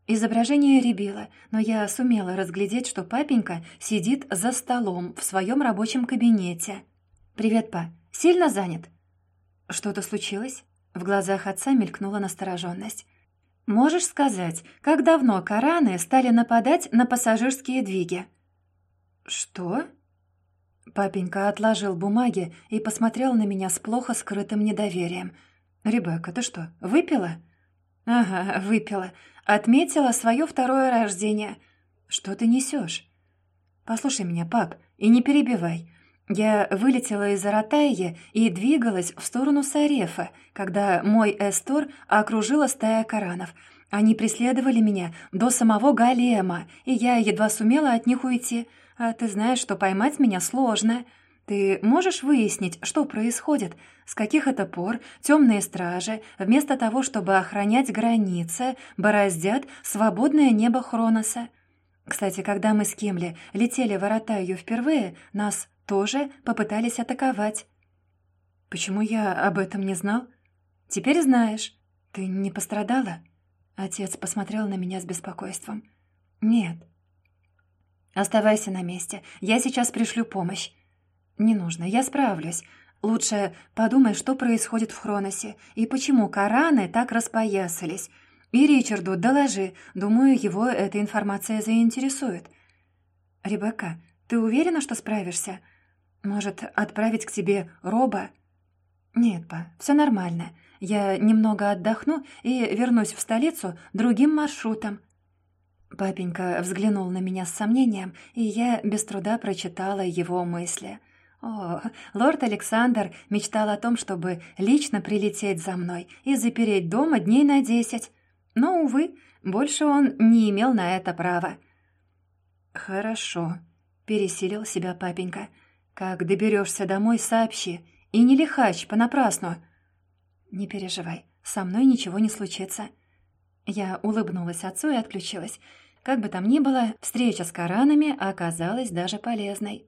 A: Изображение рябило, но я сумела разглядеть, что папенька сидит за столом в своем рабочем кабинете. «Привет, па. Сильно занят?» «Что-то случилось?» В глазах отца мелькнула настороженность. Можешь сказать, как давно Кораны стали нападать на пассажирские двиги?» «Что?» Папенька отложил бумаги и посмотрел на меня с плохо скрытым недоверием. «Ребекка, ты что, выпила?» «Ага, выпила. Отметила свое второе рождение. Что ты несешь?» «Послушай меня, пап, и не перебивай. Я вылетела из Аратайи и двигалась в сторону Сарефа, когда мой эстор окружила стая каранов. Они преследовали меня до самого Галема, и я едва сумела от них уйти. А ты знаешь, что поймать меня сложно. Ты можешь выяснить, что происходит? С каких это пор темные стражи, вместо того, чтобы охранять границы, бороздят свободное небо Хроноса? Кстати, когда мы с Кимли летели в Аратаю впервые, нас тоже попытались атаковать. Почему я об этом не знал? Теперь знаешь. Ты не пострадала? Отец посмотрел на меня с беспокойством. Нет. Оставайся на месте. Я сейчас пришлю помощь. Не нужно, я справлюсь. Лучше подумай, что происходит в Хроносе и почему Кораны так распоясались. И Ричарду доложи, думаю, его эта информация заинтересует. Ребекка, ты уверена, что справишься? Может, отправить к тебе Роба? Нет, па, все нормально. Я немного отдохну и вернусь в столицу другим маршрутом. Папенька взглянул на меня с сомнением, и я без труда прочитала его мысли. О, лорд Александр мечтал о том, чтобы лично прилететь за мной и запереть дома дней на десять. Но, увы, больше он не имел на это права. «Хорошо», — пересилил себя папенька. «Как доберешься домой, сообщи. И не лихач понапрасну». «Не переживай, со мной ничего не случится». Я улыбнулась отцу и отключилась. Как бы там ни было, встреча с Коранами оказалась даже полезной.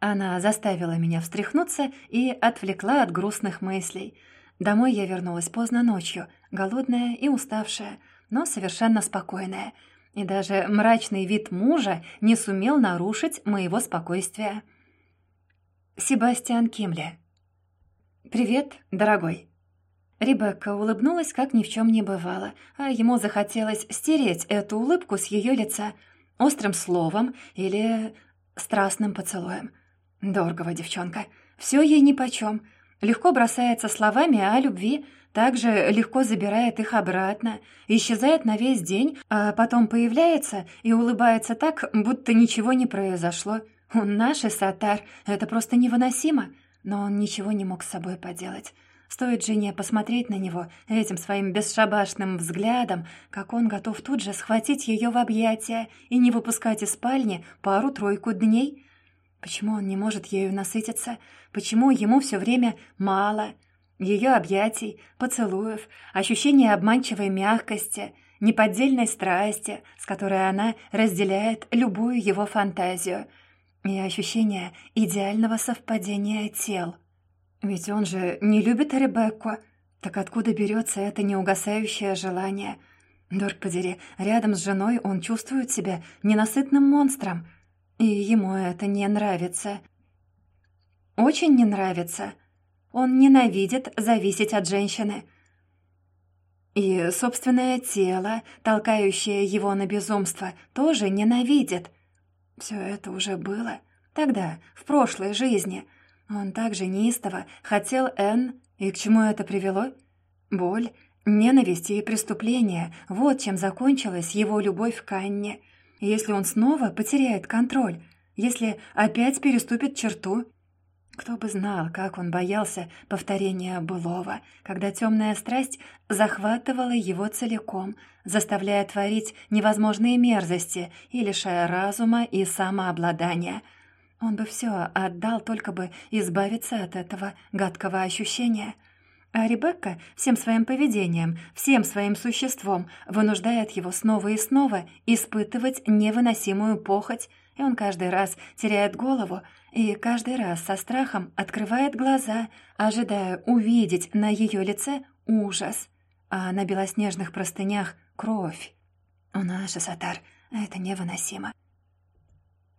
A: Она заставила меня встряхнуться и отвлекла от грустных мыслей. Домой я вернулась поздно ночью, голодная и уставшая, но совершенно спокойная. И даже мрачный вид мужа не сумел нарушить моего спокойствия. Себастьян Кимли. «Привет, дорогой». Ребекка улыбнулась, как ни в чем не бывало, а ему захотелось стереть эту улыбку с ее лица острым словом или страстным поцелуем. Дорогого девчонка. Все ей нипочем. Легко бросается словами о любви, также легко забирает их обратно, исчезает на весь день, а потом появляется и улыбается так, будто ничего не произошло. Он наш Сатар, это просто невыносимо. Но он ничего не мог с собой поделать. Стоит жене посмотреть на него этим своим бесшабашным взглядом, как он готов тут же схватить ее в объятия и не выпускать из спальни пару-тройку дней. Почему он не может ею насытиться? Почему ему все время мало? Ее объятий, поцелуев, ощущения обманчивой мягкости, неподдельной страсти, с которой она разделяет любую его фантазию, и ощущения идеального совпадения тел — ведь он же не любит Ребекку. Так откуда берется это неугасающее желание? Дорг подери, рядом с женой он чувствует себя ненасытным монстром. И ему это не нравится. Очень не нравится. Он ненавидит зависеть от женщины. И собственное тело, толкающее его на безумство, тоже ненавидит. Все это уже было. Тогда, в прошлой жизни — он также неистово хотел Энн, и к чему это привело? Боль, ненависть и преступление — вот чем закончилась его любовь к Анне. Если он снова потеряет контроль, если опять переступит черту... Кто бы знал, как он боялся повторения былого, когда темная страсть захватывала его целиком, заставляя творить невозможные мерзости и лишая разума и самообладания — он бы все отдал, только бы избавиться от этого гадкого ощущения. А Ребекка всем своим поведением, всем своим существом вынуждает его снова и снова испытывать невыносимую похоть, и он каждый раз теряет голову и каждый раз со страхом открывает глаза, ожидая увидеть на ее лице ужас, а на белоснежных простынях — кровь. «У нас же, Сатар, это невыносимо.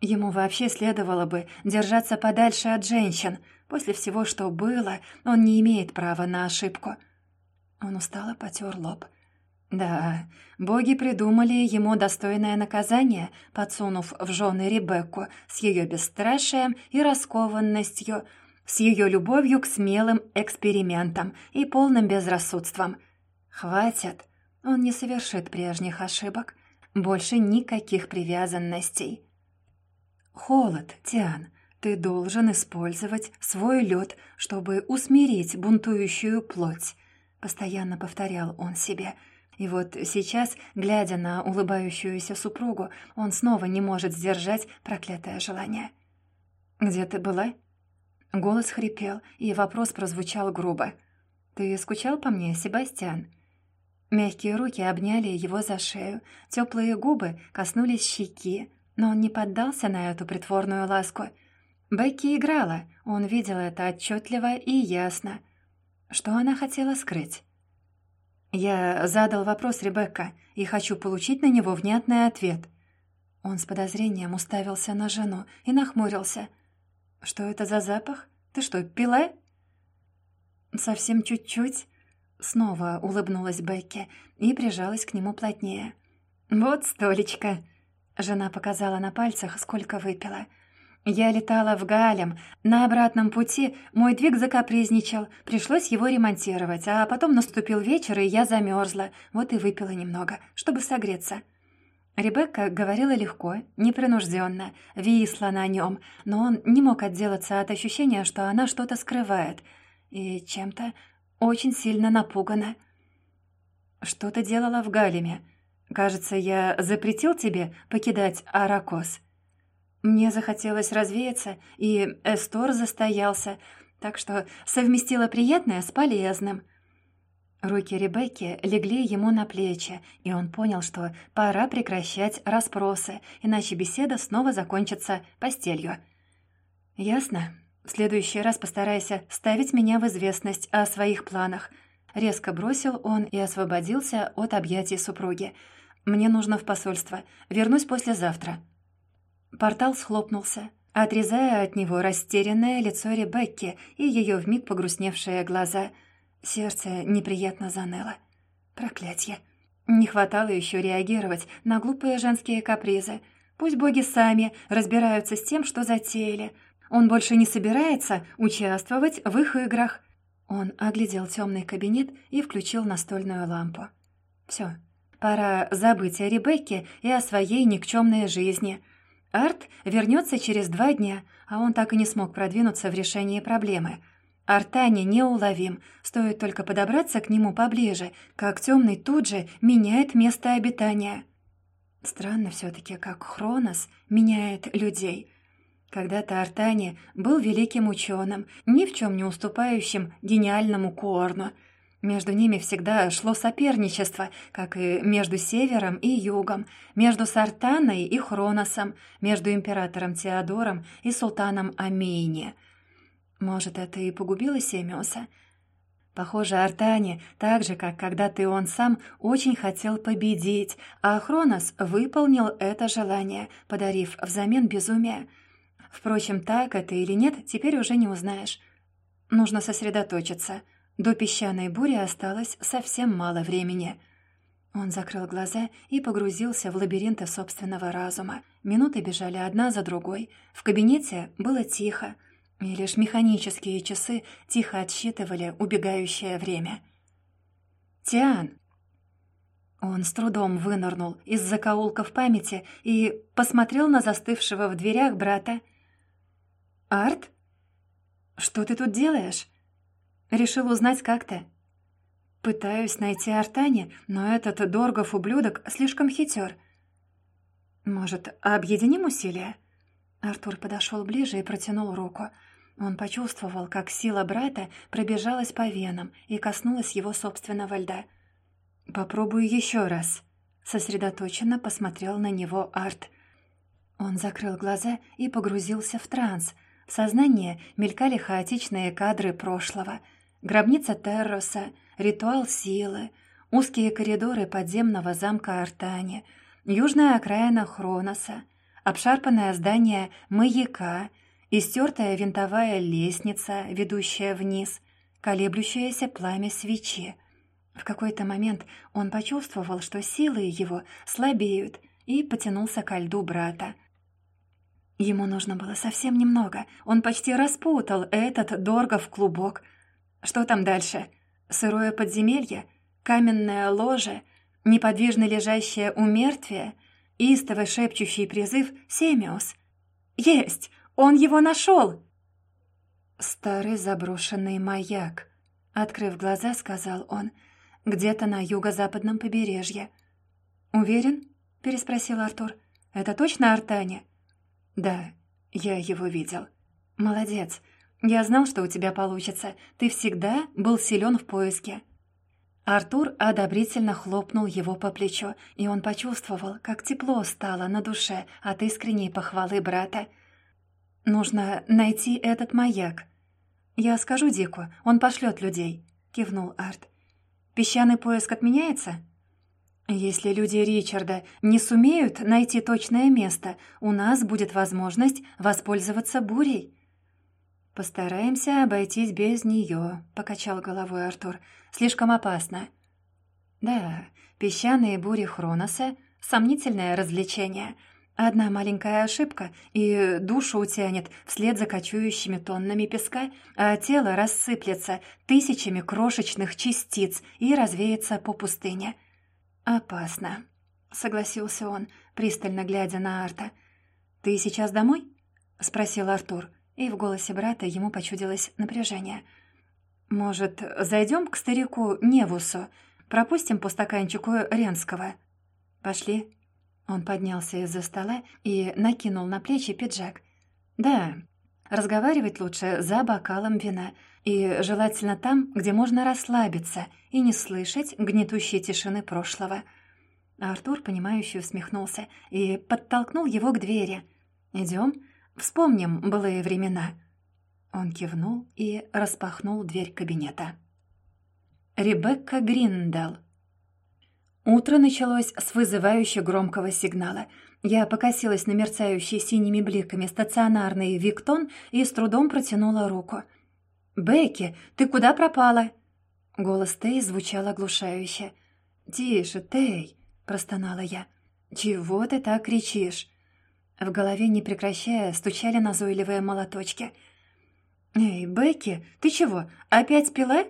A: Ему вообще следовало бы держаться подальше от женщин. После всего, что было, он не имеет права на ошибку. Он устало потер лоб. Да, боги придумали ему достойное наказание, подсунув в жены Ребекку с ее бесстрашием и раскованностью, с ее любовью к смелым экспериментам и полным безрассудством. Хватит, он не совершит прежних ошибок. Больше никаких привязанностей. «Холод, Тиан, ты должен использовать свой лед, чтобы усмирить бунтующую плоть», — постоянно повторял он себе. И вот сейчас, глядя на улыбающуюся супругу, он снова не может сдержать проклятое желание. «Где ты была?» Голос хрипел, и вопрос прозвучал грубо. «Ты скучал по мне, Себастьян?» Мягкие руки обняли его за шею, теплые губы коснулись щеки, но он не поддался на эту притворную ласку. Бекки играла, он видел это отчетливо и ясно. Что она хотела скрыть? Я задал вопрос Ребекка и хочу получить на него внятный ответ. Он с подозрением уставился на жену и нахмурился. «Что это за запах? Ты что, пила?» совсем чуть-чуть?» Снова улыбнулась Бекки и прижалась к нему плотнее. «Вот столечко!» Жена показала на пальцах, сколько выпила. «Я летала в Галем. На обратном пути мой двиг закапризничал. Пришлось его ремонтировать. А потом наступил вечер, и я замерзла. Вот и выпила немного, чтобы согреться». Ребекка говорила легко, непринужденно, висла на нем, но он не мог отделаться от ощущения, что она что-то скрывает. И чем-то очень сильно напугана. «Что ты делала в Галеме? Кажется, я запретил тебе покидать Аракос». Мне захотелось развеяться, и Эстор застоялся, так что совместила приятное с полезным. Руки Ребекки легли ему на плечи, и он понял, что пора прекращать расспросы, иначе беседа снова закончится постелью. «Ясно. В следующий раз постарайся ставить меня в известность о своих планах». Резко бросил он и освободился от объятий супруги. «Мне нужно в посольство. Вернусь послезавтра». Портал схлопнулся, отрезая от него растерянное лицо Ребекки и ее вмиг погрустневшие глаза. Сердце неприятно заныло. Проклятье. Не хватало еще реагировать на глупые женские капризы. Пусть боги сами разбираются с тем, что затеяли. Он больше не собирается участвовать в их играх. Он оглядел темный кабинет и включил настольную лампу. Все, пора забыть о Ребекке и о своей никчемной жизни — Арт вернется через два дня, а он так и не смог продвинуться в решении проблемы. Артани неуловим, стоит только подобраться к нему поближе, как темный тут же меняет место обитания. Странно все-таки, как Хронос меняет людей. Когда-то Артани был великим ученым, ни в чем не уступающим гениальному Корну — между ними всегда шло соперничество, как и между Севером и Югом, между Сартаной и Хроносом, между императором Теодором и султаном Амейне. Может, это и погубило Семиуса? Похоже, Артане, так же, как когда-то и он сам, очень хотел победить, а Хронос выполнил это желание, подарив взамен безумие. Впрочем, так это или нет, теперь уже не узнаешь. Нужно сосредоточиться — до песчаной бури осталось совсем мало времени. Он закрыл глаза и погрузился в лабиринты собственного разума. Минуты бежали одна за другой. В кабинете было тихо, и лишь механические часы тихо отсчитывали убегающее время. «Тиан!» Он с трудом вынырнул из закоулков памяти и посмотрел на застывшего в дверях брата. «Арт? Что ты тут делаешь?» Решил узнать, как ты. Пытаюсь найти Артани, но этот Доргов ублюдок слишком хитер. Может, объединим усилия? Артур подошел ближе и протянул руку. Он почувствовал, как сила брата пробежалась по венам и коснулась его собственного льда. «Попробую еще раз», — сосредоточенно посмотрел на него Арт. Он закрыл глаза и погрузился в транс. В сознание мелькали хаотичные кадры прошлого — Гробница Терроса, ритуал силы, узкие коридоры подземного замка Артани, южная окраина Хроноса, обшарпанное здание маяка, истертая винтовая лестница, ведущая вниз, колеблющееся пламя свечи. В какой-то момент он почувствовал, что силы его слабеют, и потянулся ко льду брата. Ему нужно было совсем немного. Он почти распутал этот Доргов клубок — что там дальше? Сырое подземелье? Каменное ложе? Неподвижно лежащее у мертвия? Истовый шепчущий призыв «Семиус». «Есть! Он его нашел!» «Старый заброшенный маяк», — открыв глаза, сказал он, — «где-то на юго-западном побережье». «Уверен?» — переспросил Артур. «Это точно Артане?» «Да, я его видел». «Молодец. Я знал, что у тебя получится. Ты всегда был силен в поиске». Артур одобрительно хлопнул его по плечу, и он почувствовал, как тепло стало на душе от искренней похвалы брата. «Нужно найти этот маяк». «Я скажу Дику, он пошлет людей», — кивнул Арт. «Песчаный поиск отменяется?» «Если люди Ричарда не сумеют найти точное место, у нас будет возможность воспользоваться бурей». «Постараемся обойтись без нее», — покачал головой Артур. «Слишком опасно». «Да, песчаные бури Хроноса — сомнительное развлечение. Одна маленькая ошибка, и душу утянет вслед за кочующими тоннами песка, а тело рассыплется тысячами крошечных частиц и развеется по пустыне». «Опасно», — согласился он, пристально глядя на Арта. «Ты сейчас домой?» — спросил Артур и в голосе брата ему почудилось напряжение. «Может, зайдем к старику Невусу? Пропустим по стаканчику Ренского?» «Пошли». Он поднялся из-за стола и накинул на плечи пиджак. «Да, разговаривать лучше за бокалом вина, и желательно там, где можно расслабиться и не слышать гнетущей тишины прошлого». Артур, понимающе усмехнулся и подтолкнул его к двери. «Идем?» Вспомним былые времена». Он кивнул и распахнул дверь кабинета. Ребекка Гриндал. Утро началось с вызывающе громкого сигнала. Я покосилась на мерцающий синими бликами стационарный Виктон и с трудом протянула руку. «Бекки, ты куда пропала?» Голос Тей звучал оглушающе. «Тише, Тей!» — простонала я. «Чего ты так кричишь?» В голове, не прекращая, стучали назойливые молоточки. «Эй, Бекки, ты чего, опять пила?»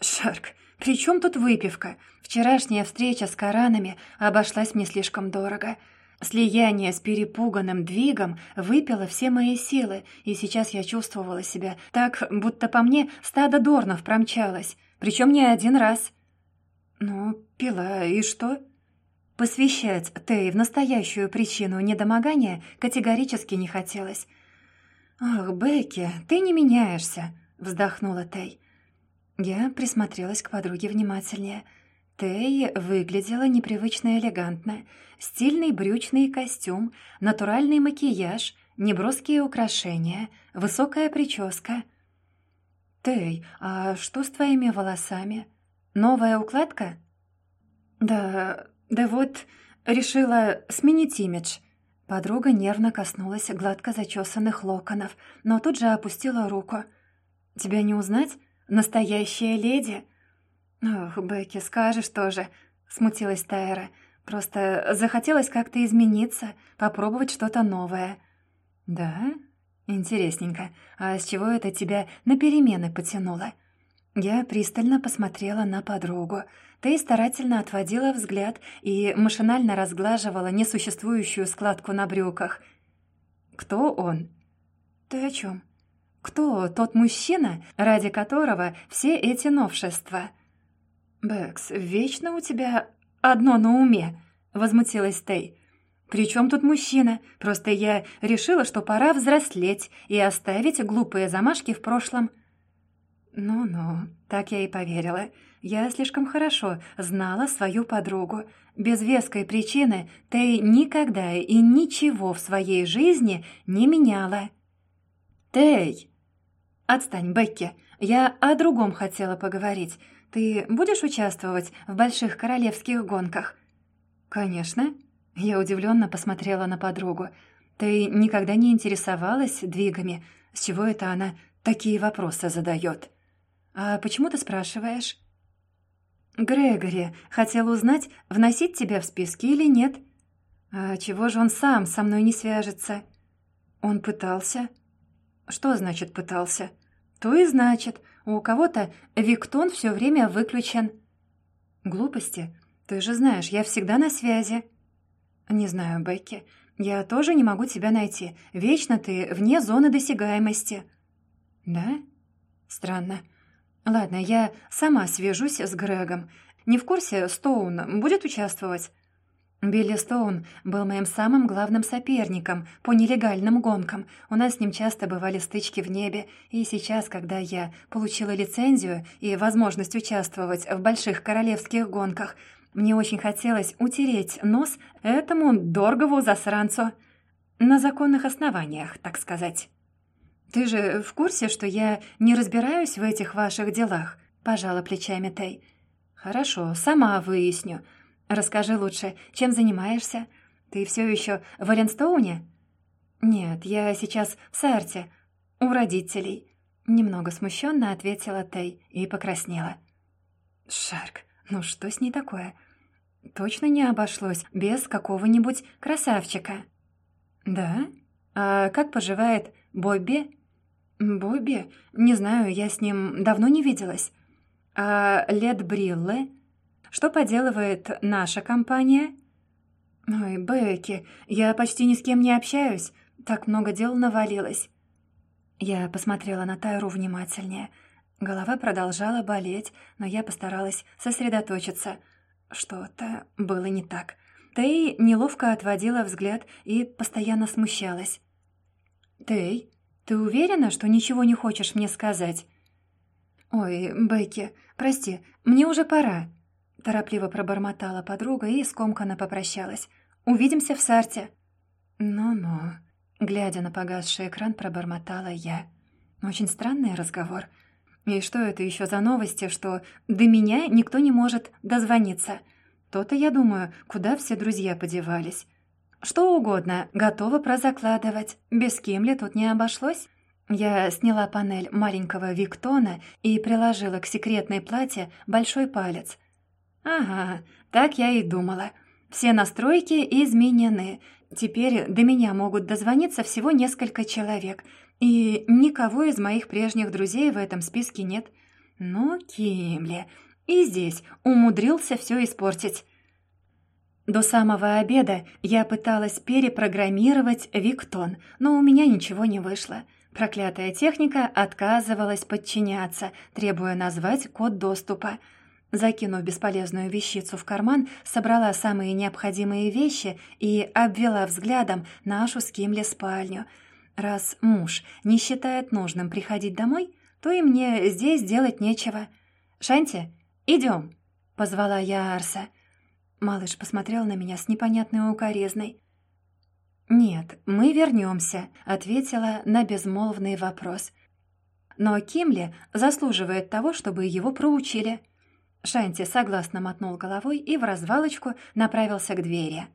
A: «Шарк, при чем тут выпивка? Вчерашняя встреча с Коранами обошлась мне слишком дорого. Слияние с перепуганным двигом выпило все мои силы, и сейчас я чувствовала себя так, будто по мне стадо дорнов промчалось, причем не один раз». «Ну, пила, и что?» Посвящать Тей в настоящую причину недомогания категорически не хотелось. «Ах, Бекки, ты не меняешься», — вздохнула Тей. Я присмотрелась к подруге внимательнее. Тей выглядела непривычно элегантно. Стильный брючный костюм, натуральный макияж, неброские украшения, высокая прическа. «Тей, а что с твоими волосами? Новая укладка?» «Да, «Да вот, решила сменить имидж». Подруга нервно коснулась гладко зачесанных локонов, но тут же опустила руку. «Тебя не узнать? Настоящая леди?» «Ох, Бекки, скажешь тоже», — смутилась Тайра. «Просто захотелось как-то измениться, попробовать что-то новое». «Да? Интересненько. А с чего это тебя на перемены потянуло?» Я пристально посмотрела на подругу. Ты старательно отводила взгляд и машинально разглаживала несуществующую складку на брюках. «Кто он?» «Ты о чем? Кто тот мужчина, ради которого все эти новшества?» «Бэкс, вечно у тебя одно на уме», — возмутилась Тей. «При чем тут мужчина? Просто я решила, что пора взрослеть и оставить глупые замашки в прошлом». «Ну-ну, так я и поверила. Я слишком хорошо знала свою подругу. Без веской причины ты никогда и ничего в своей жизни не меняла». «Тей!» «Отстань, Бекки, я о другом хотела поговорить. Ты будешь участвовать в больших королевских гонках?» «Конечно». Я удивленно посмотрела на подругу. «Ты никогда не интересовалась двигами? С чего это она такие вопросы задает?» «А почему ты спрашиваешь?» «Грегори хотел узнать, вносить тебя в списки или нет. А чего же он сам со мной не свяжется?» «Он пытался». «Что значит «пытался»?» «То и значит. У кого-то Виктон все время выключен». «Глупости. Ты же знаешь, я всегда на связи». «Не знаю, Бекки. Я тоже не могу тебя найти. Вечно ты вне зоны досягаемости». «Да? Странно. «Ладно, я сама свяжусь с Грегом. Не в курсе, Стоун будет участвовать?» Билли Стоун был моим самым главным соперником по нелегальным гонкам. У нас с ним часто бывали стычки в небе, и сейчас, когда я получила лицензию и возможность участвовать в больших королевских гонках, мне очень хотелось утереть нос этому доргову засранцу. На законных основаниях, так сказать. «Ты же в курсе, что я не разбираюсь в этих ваших делах?» — пожала плечами Тэй. «Хорошо, сама выясню. Расскажи лучше, чем занимаешься? Ты все еще в Эленстоуне?» «Нет, я сейчас в Сарте». у родителей», — немного смущенно ответила Тей и покраснела. «Шарк, ну что с ней такое? Точно не обошлось без какого-нибудь красавчика?» «Да? А как поживает Бобби?» «Бобби? Не знаю, я с ним давно не виделась. А Лед Брилле? Что поделывает наша компания?» «Ой, Бекки, я почти ни с кем не общаюсь. Так много дел навалилось». Я посмотрела на Тайру внимательнее. Голова продолжала болеть, но я постаралась сосредоточиться. Что-то было не так. Тей неловко отводила взгляд и постоянно смущалась. «Тей, ты уверена, что ничего не хочешь мне сказать?» «Ой, Бекки, прости, мне уже пора», — торопливо пробормотала подруга и скомканно попрощалась. «Увидимся в Сарте». «Ну-ну», — глядя на погасший экран, пробормотала я. «Очень странный разговор. И что это еще за новости, что до меня никто не может дозвониться?» То-то, я думаю, куда все друзья подевались. Что угодно, готова прозакладывать. Без Кимли тут не обошлось. Я сняла панель маленького Виктона и приложила к секретной платье большой палец. Ага, так я и думала. Все настройки изменены. Теперь до меня могут дозвониться всего несколько человек, и никого из моих прежних друзей в этом списке нет. Но Кимли, и здесь умудрился все испортить. До самого обеда я пыталась перепрограммировать Виктон, но у меня ничего не вышло. Проклятая техника отказывалась подчиняться, требуя назвать код доступа. Закинув бесполезную вещицу в карман, собрала самые необходимые вещи и обвела взглядом нашу с Кимли спальню. Раз муж не считает нужным приходить домой, то и мне здесь делать нечего. «Шанти, идем!» — позвала я Арса. Малыш посмотрел на меня с непонятной укоризной. «Нет, мы вернемся», — ответила на безмолвный вопрос. «Но Кимли заслуживает того, чтобы его проучили». Шанти согласно мотнул головой и в развалочку направился к двери.